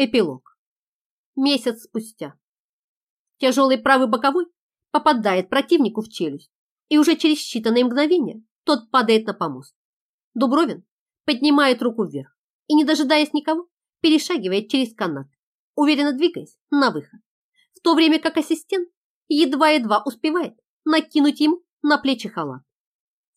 Эпилог. Месяц спустя. Тяжелый правый боковой попадает противнику в челюсть, и уже через считанные мгновения тот падает на помост. Дубровин поднимает руку вверх и, не дожидаясь никого, перешагивает через канат, уверенно двигаясь на выход, в то время как ассистент едва-едва успевает накинуть ему на плечи халат.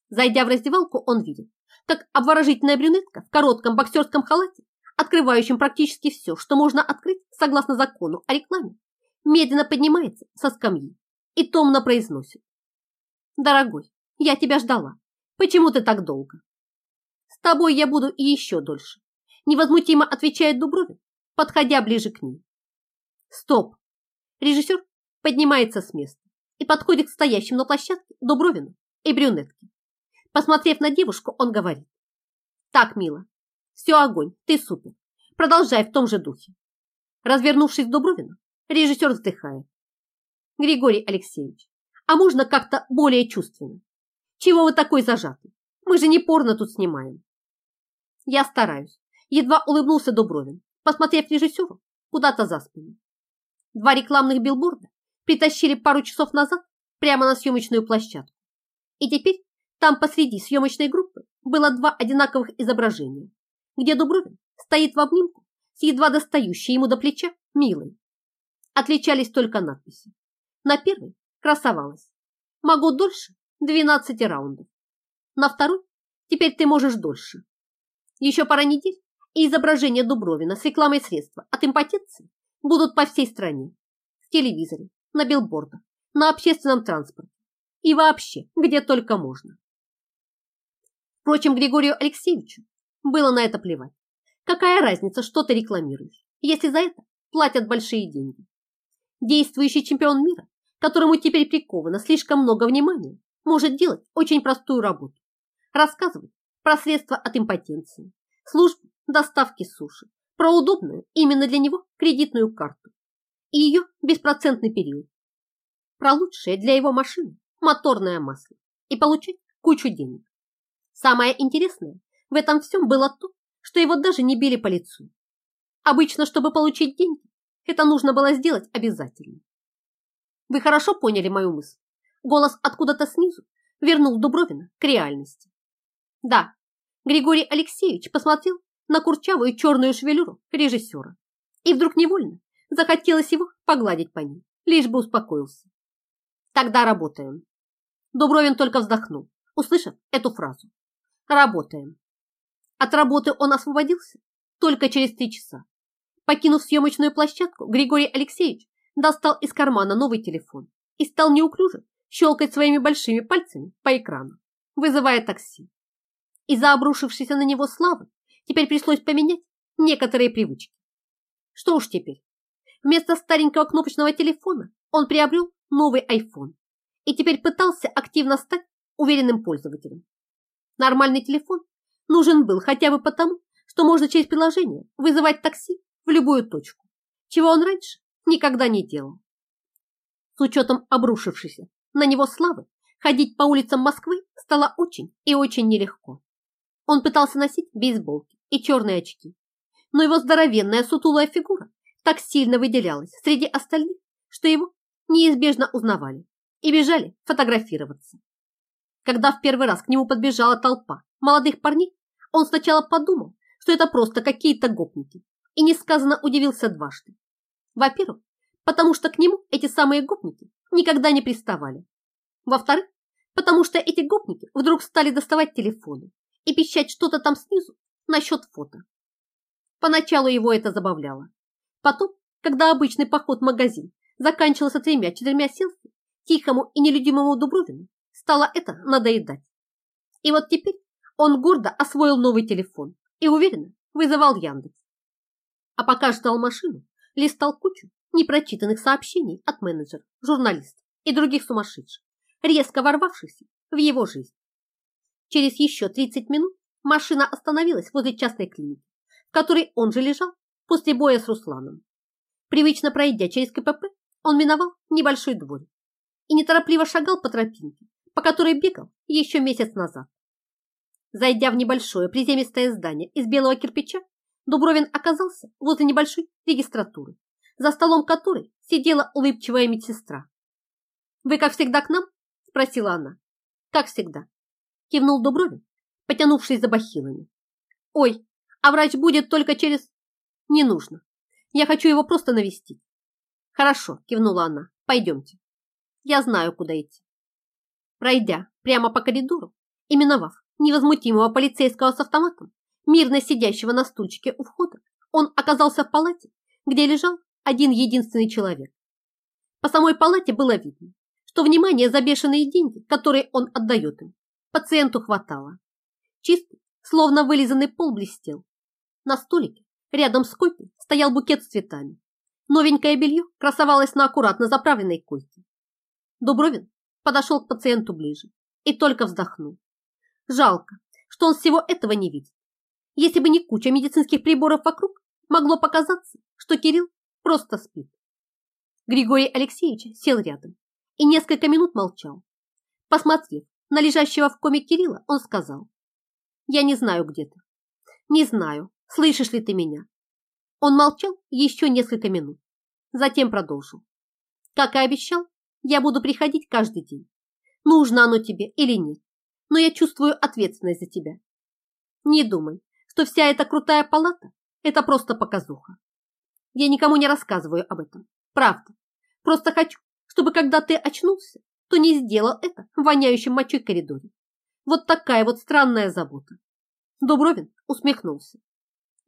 Зайдя в раздевалку, он видит, как обворожительная брюнетка в коротком боксерском халате открывающим практически все, что можно открыть согласно закону о рекламе, медленно поднимается со скамьи и томно произносит. «Дорогой, я тебя ждала. Почему ты так долго?» «С тобой я буду и еще дольше», невозмутимо отвечает Дубровин, подходя ближе к ней. «Стоп!» Режиссер поднимается с места и подходит к стоящим на площадке Дубровину и брюнетке. Посмотрев на девушку, он говорит. «Так, мила, все огонь, ты супер. Продолжай в том же духе. Развернувшись к Дубровину, режиссер вздыхает. Григорий Алексеевич, а можно как-то более чувственно? Чего вы такой зажатый? Мы же не порно тут снимаем. Я стараюсь. Едва улыбнулся Дубровин, посмотрев режиссеру куда-то за спину. Два рекламных билборда притащили пару часов назад прямо на съемочную площадку. И теперь там посреди съемочной группы было два одинаковых изображения где Дубровин стоит в обнимку с едва достающей ему до плеча Милой. Отличались только надписи. На первой красовалась «Могу дольше 12 раундов». На второй «Теперь ты можешь дольше». Еще пара недель, и изображения Дубровина с рекламой средства от импотенции будут по всей стране. В телевизоре, на билбордах, на общественном транспорте и вообще, где только можно. Впрочем, Григорию Алексеевичу было на это плевать. Какая разница, что ты рекламируешь, если за это платят большие деньги? Действующий чемпион мира, которому теперь приковано слишком много внимания, может делать очень простую работу. Рассказывать про средства от импотенции, службу доставки суши, про удобную именно для него кредитную карту и ее беспроцентный период, про лучшее для его машины моторное масло и получать кучу денег. Самое интересное, в этом всем было то, что его даже не били по лицу. Обычно, чтобы получить деньги, это нужно было сделать обязательно. Вы хорошо поняли мою мысль? Голос откуда-то снизу вернул Дубровина к реальности. Да, Григорий Алексеевич посмотрел на курчавую черную шевелюру режиссера и вдруг невольно захотелось его погладить по ней, лишь бы успокоился. Тогда работаем. Дубровин только вздохнул, услышав эту фразу. Работаем. От работы он освободился только через три часа. Покинув съемочную площадку, Григорий Алексеевич достал из кармана новый телефон и стал неуклюже щелкать своими большими пальцами по экрану, вызывая такси. Из-за обрушившейся на него славы теперь пришлось поменять некоторые привычки. Что уж теперь. Вместо старенького кнопочного телефона он приобрел новый iPhone и теперь пытался активно стать уверенным пользователем. Нормальный телефон нужен был хотя бы потому, что можно через приложение вызывать такси в любую точку, чего он раньше никогда не делал. С учетом обрушившейся на него славы, ходить по улицам Москвы стало очень и очень нелегко. Он пытался носить бейсболки и черные очки, но его здоровенная сутулая фигура так сильно выделялась среди остальных, что его неизбежно узнавали и бежали фотографироваться. Когда в первый раз к нему подбежала толпа молодых парней он сначала подумал, что это просто какие-то гопники, и несказанно удивился дважды. Во-первых, потому что к нему эти самые гопники никогда не приставали. Во-вторых, потому что эти гопники вдруг стали доставать телефоны и пищать что-то там снизу насчет фото. Поначалу его это забавляло. Потом, когда обычный поход в магазин заканчивался тремя-четырьмя селфи, тихому и нелюдимому Дубровину стало это надоедать. И вот теперь он гордо освоил новый телефон и уверенно вызывал Яндекс. А пока ждал машину, листал кучу непрочитанных сообщений от менеджеров, журналистов и других сумасшедших, резко ворвавшихся в его жизнь. Через еще 30 минут машина остановилась возле частной клиники, в которой он же лежал после боя с Русланом. Привычно пройдя через КПП, он миновал небольшой дворик и неторопливо шагал по тропинке, по которой бегал еще месяц назад. Зайдя в небольшое приземистое здание из белого кирпича, Дубровин оказался возле небольшой регистратуры, за столом которой сидела улыбчивая медсестра. «Вы, как всегда, к нам?» – спросила она. «Как всегда», – кивнул Дубровин, потянувшись за бахилами. «Ой, а врач будет только через...» «Не нужно. Я хочу его просто навестить». «Хорошо», – кивнула она. «Пойдемте. Я знаю, куда идти». Пройдя прямо по коридору и миновав невозмутимого полицейского с автоматом, мирно сидящего на стульчике у входа, он оказался в палате, где лежал один единственный человек. По самой палате было видно, что внимание за бешеные деньги, которые он отдает им, пациенту хватало. Чистый, словно вылизанный пол блестел. На столике рядом с койкой стоял букет с цветами. Новенькое белье красовалось на аккуратно заправленной койке. Дубровин подошел к пациенту ближе и только вздохнул. Жалко, что он всего этого не видит. Если бы не куча медицинских приборов вокруг, могло показаться, что Кирилл просто спит. Григорий Алексеевич сел рядом и несколько минут молчал. Посмотрев на лежащего в коме Кирилла, он сказал, «Я не знаю, где ты. Не знаю, слышишь ли ты меня». Он молчал еще несколько минут, затем продолжил. «Как и обещал, я буду приходить каждый день. Нужно оно тебе или нет, но я чувствую ответственность за тебя. Не думай, что вся эта крутая палата – это просто показуха. Я никому не рассказываю об этом, правда. Просто хочу, чтобы когда ты очнулся, то не сделал это в воняющем мочой коридоре. Вот такая вот странная забота. Дубровин усмехнулся.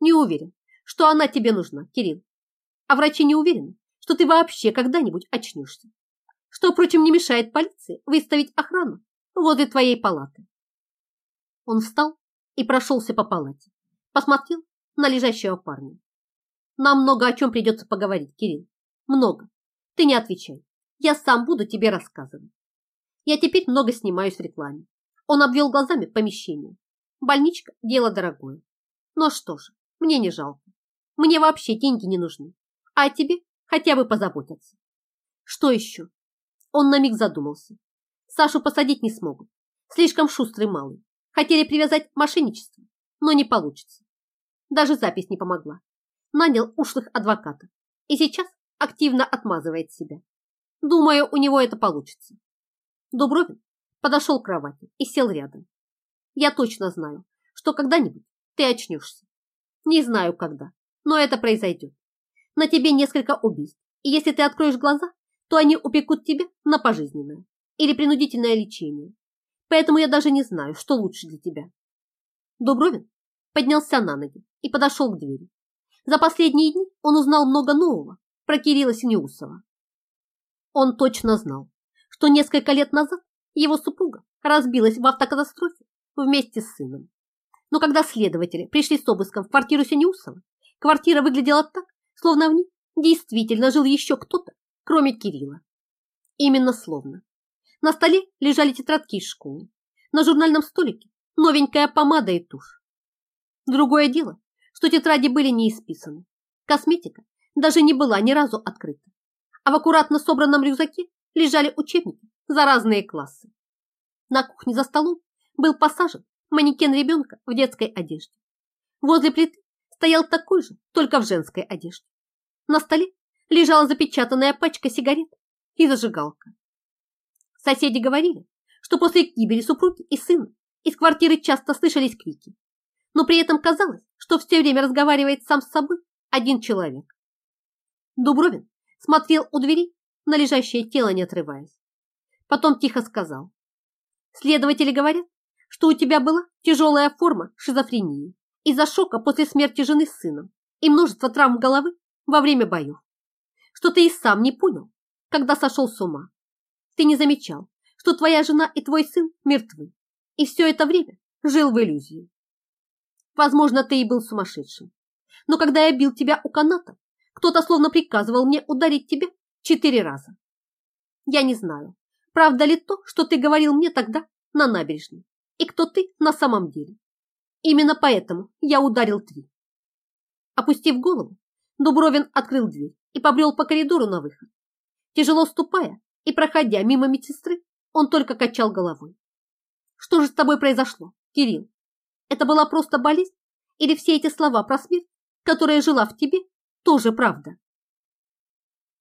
Не уверен, что она тебе нужна, Кирилл. А врачи не уверены, что ты вообще когда-нибудь очнешься. Что, впрочем, не мешает полиции выставить охрану возле твоей палаты. Он встал и прошелся по палате посмотрел на лежащего парня. Нам много о чем придется поговорить, Кирилл. Много. Ты не отвечай. Я сам буду тебе рассказывать. Я теперь много снимаюсь в рекламе. Он обвел глазами помещение. Больничка – дело дорогое. Но что же, мне не жалко. Мне вообще деньги не нужны. А тебе хотя бы позаботятся. Что еще? Он на миг задумался. Сашу посадить не смогут. Слишком шустрый малый. Хотели привязать мошенничество, но не получится. Даже запись не помогла. Нанял ушлых адвокатов и сейчас активно отмазывает себя. Думаю, у него это получится. Дубровин подошел к кровати и сел рядом. Я точно знаю, что когда-нибудь ты очнешься. Не знаю когда, но это произойдет. На тебе несколько убийств, и если ты откроешь глаза, то они упекут тебя на пожизненное или принудительное лечение. Поэтому я даже не знаю, что лучше для тебя. Дубровин поднялся на ноги и подошел к двери. За последние дни он узнал много нового про Кирилла Синеусова. Он точно знал, что несколько лет назад его супруга разбилась в автокатастрофе вместе с сыном. Но когда следователи пришли с обыском в квартиру Синеусова, квартира выглядела так, словно в ней действительно жил еще кто-то, кроме Кирилла. Именно словно. На столе лежали тетрадки из школы. На журнальном столике новенькая помада и тушь. Другое дело, что тетради были не исписаны. Косметика даже не была ни разу открыта. А в аккуратно собранном рюкзаке лежали учебники за разные классы. На кухне за столом был посажен манекен ребенка в детской одежде. Возле плиты стоял такой же, только в женской одежде. На столе лежала запечатанная пачка сигарет и зажигалка. Соседи говорили, что после гибели супруги и сына из квартиры часто слышались крики но при этом казалось, что все время разговаривает сам с собой один человек. Дубровин смотрел у двери на лежащее тело, не отрываясь. Потом тихо сказал. Следователи говорят, что у тебя была тяжелая форма шизофрении из-за шока после смерти жены с сыном и множество травм головы во время боев. Что ты и сам не понял, когда сошел с ума. Ты не замечал, что твоя жена и твой сын мертвы, и все это время жил в иллюзии. Возможно, ты и был сумасшедшим. Но когда я бил тебя у каната, кто-то словно приказывал мне ударить тебя четыре раза. Я не знаю, правда ли то, что ты говорил мне тогда на набережной, и кто ты на самом деле. Именно поэтому я ударил три. Опустив голову, Дубровин открыл дверь и побрел по коридору на выход. Тяжело ступая и проходя мимо медсестры, он только качал головой. Что же с тобой произошло, Кирилл? Это была просто болезнь? Или все эти слова про смерть которая жила в тебе, тоже правда.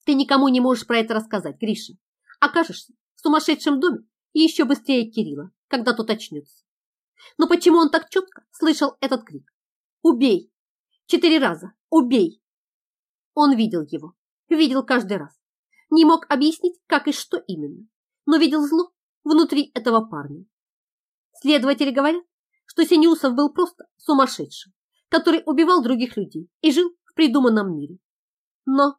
Ты никому не можешь про это рассказать, Гриша. Окажешься в сумасшедшем доме и еще быстрее Кирилла, когда тот очнется. Но почему он так четко слышал этот крик? «Убей!» Четыре раза «Убей!» Он видел его, видел каждый раз. Не мог объяснить, как и что именно, но видел зло внутри этого парня. Следователи говорят, что Синеусов был просто сумасшедшим, который убивал других людей и жил в придуманном мире. Но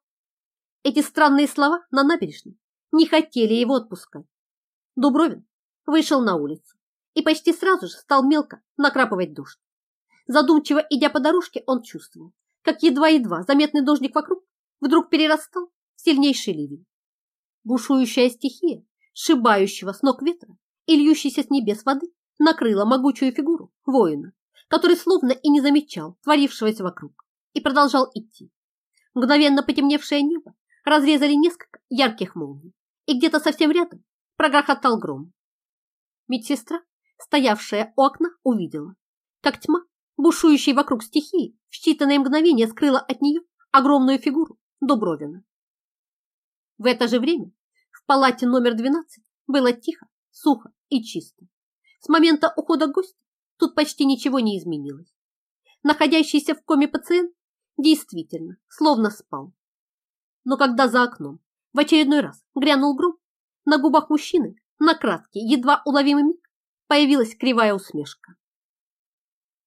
эти странные слова на набережной не хотели его отпускать. Дубровин вышел на улицу и почти сразу же стал мелко накрапывать дождь. Задумчиво идя по дорожке, он чувствовал, как едва-едва заметный дождик вокруг вдруг перерастал сильнейший ливень. Бушующая стихия, сшибающего с ног ветра и льющейся с небес воды, накрыла могучую фигуру воина, который словно и не замечал творившегося вокруг и продолжал идти. Мгновенно потемневшее небо разрезали несколько ярких молний, и где-то совсем рядом прогрохотал гром. Медсестра, стоявшая у окна, увидела, как тьма, бушующая вокруг стихии, в считанные мгновения скрыла от нее огромную фигуру Дубровина. В это же время в палате номер 12 было тихо, сухо и чисто. С момента ухода гостя тут почти ничего не изменилось. Находящийся в коме пациент действительно словно спал. Но когда за окном в очередной раз грянул гром, на губах мужчины на краткий, едва уловимый миг появилась кривая усмешка.